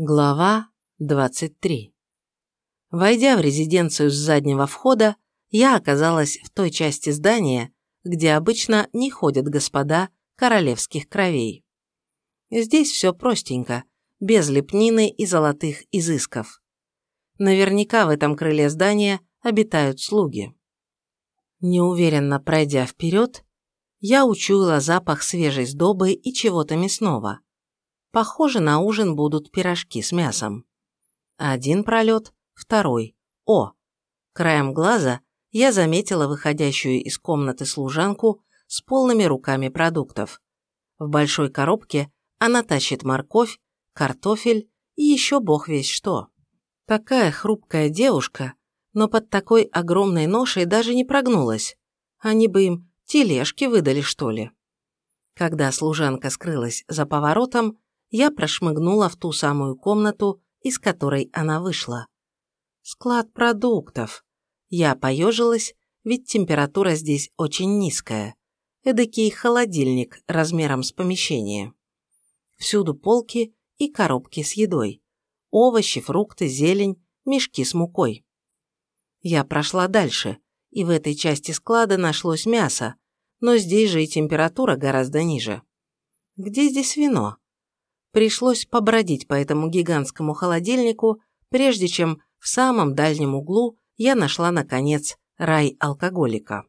Глава 23 Войдя в резиденцию с заднего входа, я оказалась в той части здания, где обычно не ходят господа королевских кровей. Здесь все простенько, без лепнины и золотых изысков. Наверняка в этом крыле здания обитают слуги. Неуверенно пройдя вперед, я учуяла запах свежей сдобы и чего-то мясного. Похоже, на ужин будут пирожки с мясом. Один пролет, второй. О! Краем глаза я заметила выходящую из комнаты служанку с полными руками продуктов. В большой коробке она тащит морковь, картофель и еще бог весь что. Такая хрупкая девушка, но под такой огромной ношей даже не прогнулась. Они бы им Тележки выдали, что ли? Когда служанка скрылась за поворотом, я прошмыгнула в ту самую комнату, из которой она вышла. Склад продуктов. Я поежилась, ведь температура здесь очень низкая. Эдакий холодильник размером с помещение. Всюду полки и коробки с едой. Овощи, фрукты, зелень, мешки с мукой. Я прошла дальше, и в этой части склада нашлось мясо, но здесь же и температура гораздо ниже. Где здесь вино? Пришлось побродить по этому гигантскому холодильнику, прежде чем в самом дальнем углу я нашла, наконец, рай алкоголика.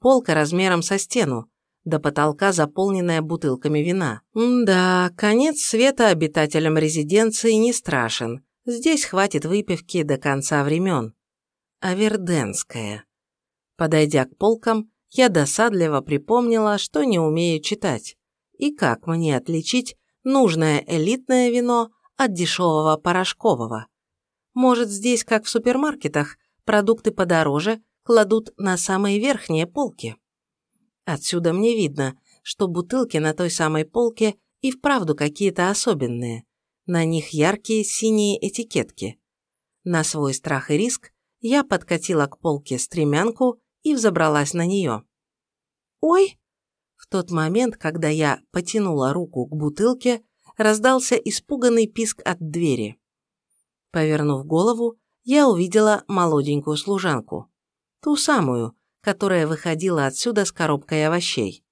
Полка размером со стену, до потолка заполненная бутылками вина. М да, конец света обитателям резиденции не страшен. Здесь хватит выпивки до конца времен. Аверденская. Подойдя к полкам, я досадливо припомнила, что не умею читать. И как мне отличить нужное элитное вино от дешевого порошкового? Может, здесь, как в супермаркетах, продукты подороже кладут на самые верхние полки? Отсюда мне видно, что бутылки на той самой полке и вправду какие-то особенные. На них яркие синие этикетки. На свой страх и риск я подкатила к полке стремянку и взобралась на нее. «Ой!» В тот момент, когда я потянула руку к бутылке, раздался испуганный писк от двери. Повернув голову, я увидела молоденькую служанку. Ту самую, которая выходила отсюда с коробкой овощей.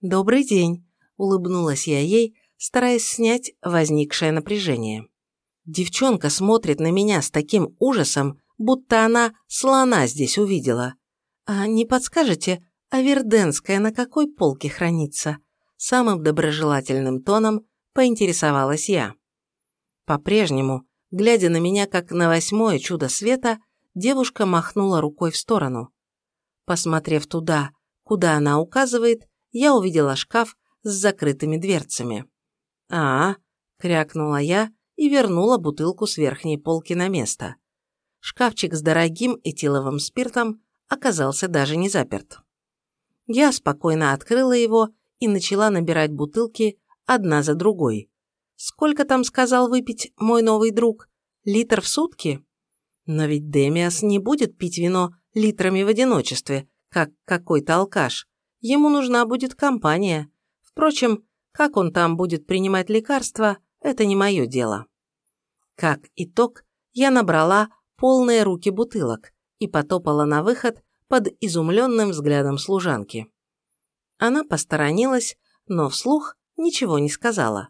«Добрый день», – улыбнулась я ей, стараясь снять возникшее напряжение. Девчонка смотрит на меня с таким ужасом, будто она слона здесь увидела. «А не подскажете, Аверденская на какой полке хранится?» Самым доброжелательным тоном поинтересовалась я. По-прежнему, глядя на меня как на восьмое чудо света, девушка махнула рукой в сторону. Посмотрев туда, куда она указывает, я увидела шкаф с закрытыми дверцами. «А, — крякнула я и вернула бутылку с верхней полки на место. Шкафчик с дорогим этиловым спиртом оказался даже не заперт. Я спокойно открыла его и начала набирать бутылки одна за другой. Сколько там сказал выпить мой новый друг? Литр в сутки? Но ведь Демиас не будет пить вино литрами в одиночестве, как какой-то алкаш. Ему нужна будет компания. Впрочем, как он там будет принимать лекарства, это не мое дело. Как итог, я набрала полные руки бутылок, и потопала на выход под изумленным взглядом служанки. Она посторонилась, но вслух ничего не сказала.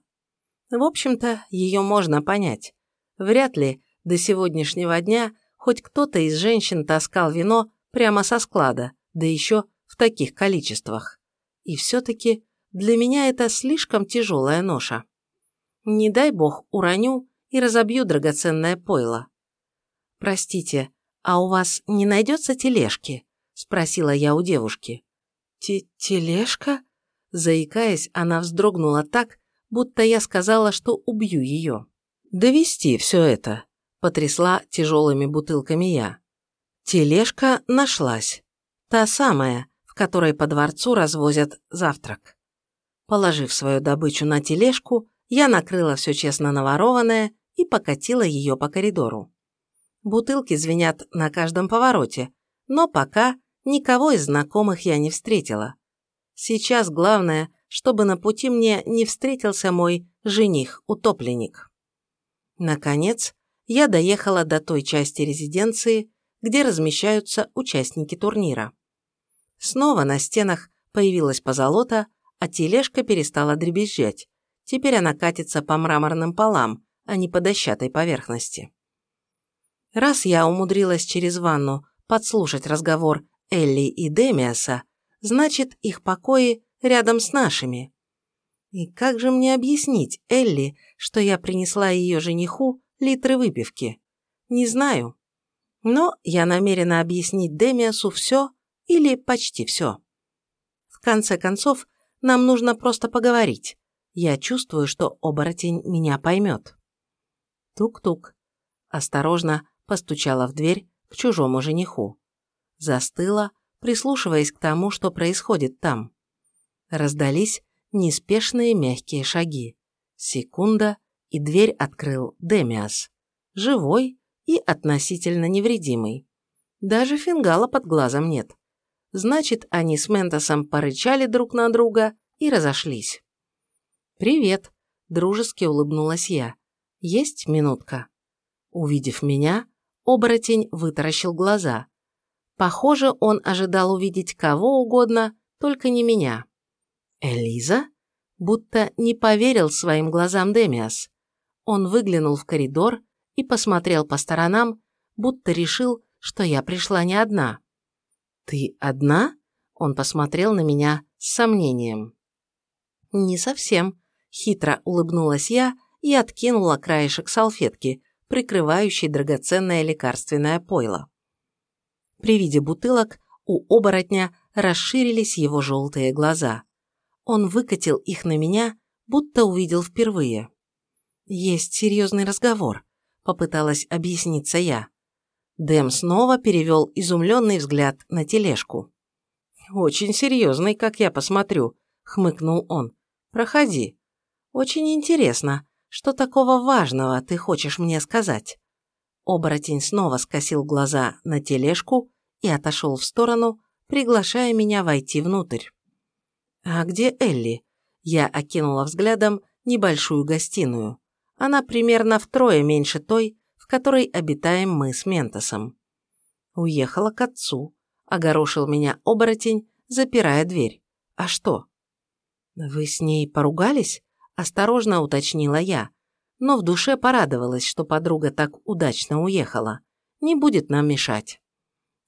В общем-то, ее можно понять. Вряд ли до сегодняшнего дня хоть кто-то из женщин таскал вино прямо со склада, да еще в таких количествах. И все-таки для меня это слишком тяжелая ноша. Не дай бог уроню и разобью драгоценное пойло. Простите, «А у вас не найдется тележки?» – спросила я у девушки. «Тележка?» Заикаясь, она вздрогнула так, будто я сказала, что убью ее. «Довести все это», – потрясла тяжелыми бутылками я. Тележка нашлась. Та самая, в которой по дворцу развозят завтрак. Положив свою добычу на тележку, я накрыла все честно наворованное и покатила ее по коридору. Бутылки звенят на каждом повороте, но пока никого из знакомых я не встретила. Сейчас главное, чтобы на пути мне не встретился мой жених-утопленник. Наконец, я доехала до той части резиденции, где размещаются участники турнира. Снова на стенах появилась позолота, а тележка перестала дребезжать. Теперь она катится по мраморным полам, а не по дощатой поверхности. Раз я умудрилась через ванну подслушать разговор Элли и Демиаса, значит, их покои рядом с нашими. И как же мне объяснить Элли, что я принесла ее жениху литры выпивки? Не знаю. Но я намерена объяснить Демиасу все или почти все. В конце концов, нам нужно просто поговорить. Я чувствую, что оборотень меня поймет. Тук-тук. Осторожно постучала в дверь к чужому жениху. Застыла, прислушиваясь к тому, что происходит там. Раздались неспешные мягкие шаги. Секунда, и дверь открыл Демиас. Живой и относительно невредимый. Даже фингала под глазом нет. Значит, они с Ментосом порычали друг на друга и разошлись. «Привет», – дружески улыбнулась я. «Есть минутка?» Увидев меня, оборотень вытаращил глаза. Похоже, он ожидал увидеть кого угодно, только не меня. «Элиза?» Будто не поверил своим глазам Демиас. Он выглянул в коридор и посмотрел по сторонам, будто решил, что я пришла не одна. «Ты одна?» Он посмотрел на меня с сомнением. «Не совсем», – хитро улыбнулась я и откинула краешек салфетки, прикрывающий драгоценное лекарственное пойло. При виде бутылок у оборотня расширились его желтые глаза. Он выкатил их на меня, будто увидел впервые. «Есть серьезный разговор», – попыталась объясниться я. Дэм снова перевел изумленный взгляд на тележку. «Очень серьезный, как я посмотрю», – хмыкнул он. «Проходи. Очень интересно, что такого важного ты хочешь мне сказать?» Оборотень снова скосил глаза на тележку и отошел в сторону, приглашая меня войти внутрь. «А где Элли?» Я окинула взглядом небольшую гостиную. Она примерно втрое меньше той, в которой обитаем мы с Ментосом. Уехала к отцу, огорошил меня оборотень, запирая дверь. А что? Вы с ней поругались? Осторожно уточнила я, но в душе порадовалась, что подруга так удачно уехала. Не будет нам мешать.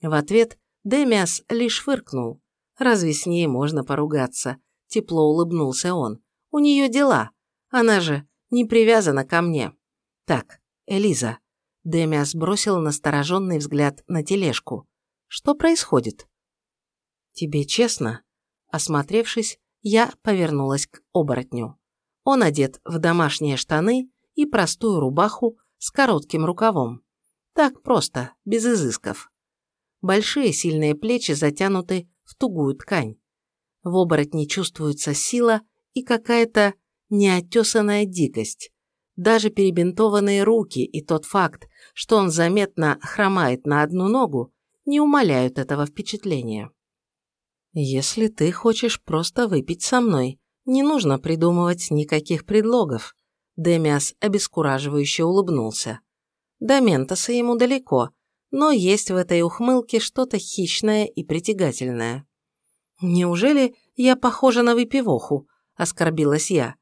В ответ Демиас лишь фыркнул, Разве с ней можно поругаться? Тепло улыбнулся он. У нее дела. Она же не привязана ко мне. Так, Элиза. Демиас бросил настороженный взгляд на тележку. Что происходит? Тебе честно? Осмотревшись, я повернулась к оборотню. Он одет в домашние штаны и простую рубаху с коротким рукавом. Так просто, без изысков. Большие сильные плечи затянуты в тугую ткань. В оборотне чувствуется сила и какая-то неотесанная дикость. Даже перебинтованные руки и тот факт, что он заметно хромает на одну ногу, не умаляют этого впечатления. «Если ты хочешь просто выпить со мной, не нужно придумывать никаких предлогов», Демиас обескураживающе улыбнулся. До Ментоса ему далеко, но есть в этой ухмылке что-то хищное и притягательное. «Неужели я похожа на выпивоху?» – оскорбилась я.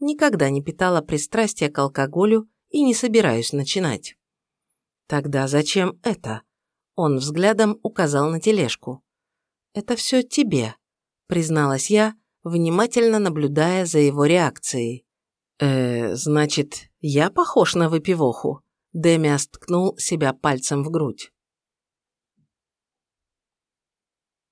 Никогда не питала пристрастия к алкоголю и не собираюсь начинать. «Тогда зачем это?» Он взглядом указал на тележку. «Это все тебе», – призналась я, внимательно наблюдая за его реакцией. «Э, значит, я похож на выпивоху?» Демиас ткнул себя пальцем в грудь.